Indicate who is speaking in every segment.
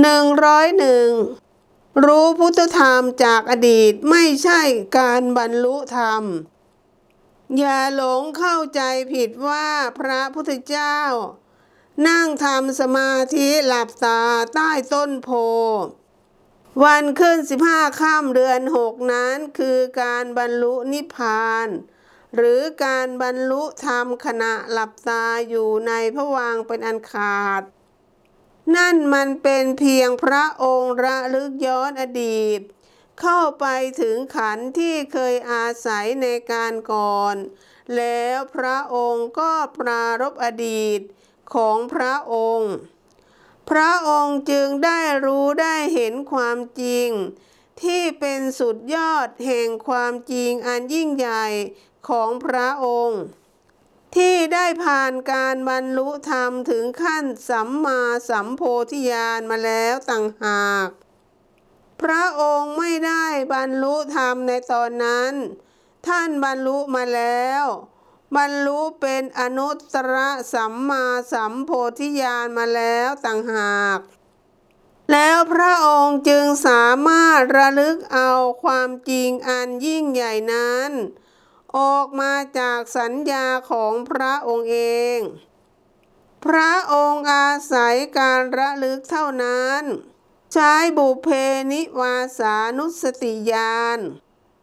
Speaker 1: หนึ่งร้อยหนึ่งรู้พุทธธรรมจากอดีตไม่ใช่การบรรลุธรรม อย่าหลงเข้าใจผิดว่าพระพุทธเจ้า นั่งทำสมาธิหลับตาใต้ต้นโพ วันขึ้นสิบห้าค่ำเดือนหกนั้นคือการบรรลุนิพพาน หรือการบรรลุธรรมขณะหลับตาอยู่ในพระวังเป็นอันขาด นั่นมันเป็นเพียงพระองค์ระลึกย้อนอดีต เข้าไปถึงขันที่เคยอาศัยในการก่อน แล้วพระองค์ก็ปรารบอดีตของพระองค์ พระองค์จึงได้รู้ได้เห็นความจริง ที่เป็นสุดยอดแห่งความจริงอันยิ่งใหญ่ของพระองค์ ที่ได้ผ่านการบรรลุธรรมถึงขั้นสัมมาสัมโพธิญาณมาแล้วต่างหาก พระองค์ไม่ได้บรรลุธรรมในตอนนั้น ท่านบรรลุมาแล้ว บรรลุเป็นอนุตตรสัมมาสัมโพธิญาณมาแล้วต่างหาก แล้วพระองค์จึงสามารถระลึกเอาความจริงอันยิ่งใหญ่นั้น ออกมาจากสัญญาของพระองค์เอง พระองค์อาศัยการระลึกเท่านั้น ใช้บุเพนิวาสานุสติญาณ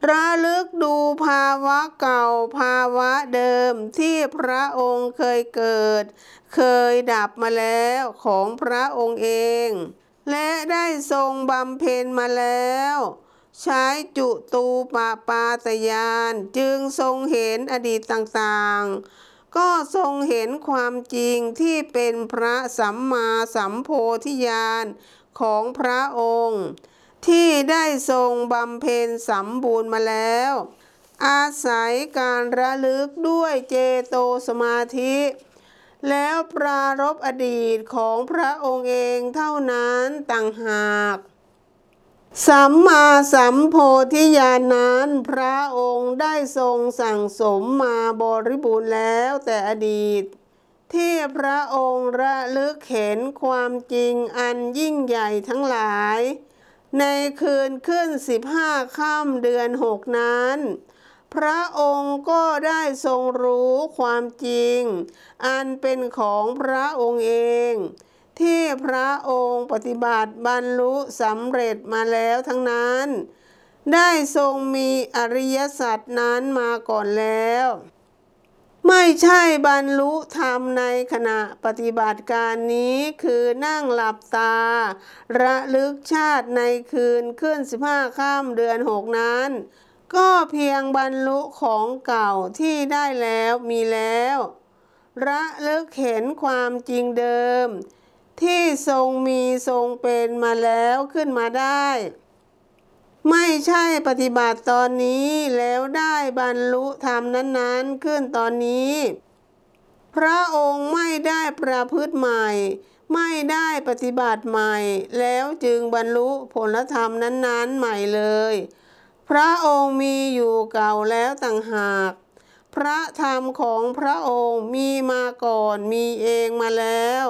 Speaker 1: ระลึกดูภาวะเก่าภาวะเดิมที่พระองค์เคยเกิด เคยดับมาแล้วของพระองค์เอง และได้ทรงบำเพ็ญมาแล้ว ใช้จุตูปปาตยานจึงทรงเห็นอดีตต่างๆ ก็ทรงเห็นความจริงที่เป็นพระสัมมาสัมโพธิญาณของพระองค์ ที่ได้ทรงบำเพ็ญสมบูรณ์มาแล้ว อาศัยการระลึกด้วยเจโตสมาธิ แล้วปรารบอดีตของพระองค์เองเท่านั้นต่างหาก สัมมาสัมโพธิญาณนั้นพระองค์ได้ทรงสั่งสมมาบริบูรณ์แล้วแต่อดีต ที่พระองค์ระลึกเห็นความจริงอันยิ่งใหญ่ทั้งหลาย ในคืนขึ้นสิบห้าค่ำเดือนหกนั้น พระองค์ก็ได้ทรงรู้ความจริง อันเป็นของพระองค์เอง ที่พระองค์ปฏิบัติบรรลุสำเร็จมาแล้วทั้งนั้น ได้ทรงมีอริยสัจนั้นมาก่อนแล้ว ไม่ใช่บรรลุธรรมในขณะปฏิบัติการนี้คือนั่งหลับตา ระลึกชาติในคืนขึ้นสิบห้าค่ำเดือนหกนั้น ก็เพียงบรรลุของเก่าที่ได้แล้วมีแล้ว ระลึกเห็นความจริงเดิม ที่ทรงมีทรงเป็นมาแล้วขึ้นมาได้ ไม่ใช่ปฏิบัติตอนนี้แล้วได้บรรลุธรรมนั้นๆ ขึ้นตอนนี้ พระองค์ไม่ได้ประพฤติใหม่ ไม่ได้ปฏิบัติใหม่ แล้วจึงบรรลุผลธรรมนั้นๆใหม่เลย พระองค์มีอยู่เก่าแล้วต่างหากพระธรรมของพระองค์มีมาก่อนมีเองมาแล้ว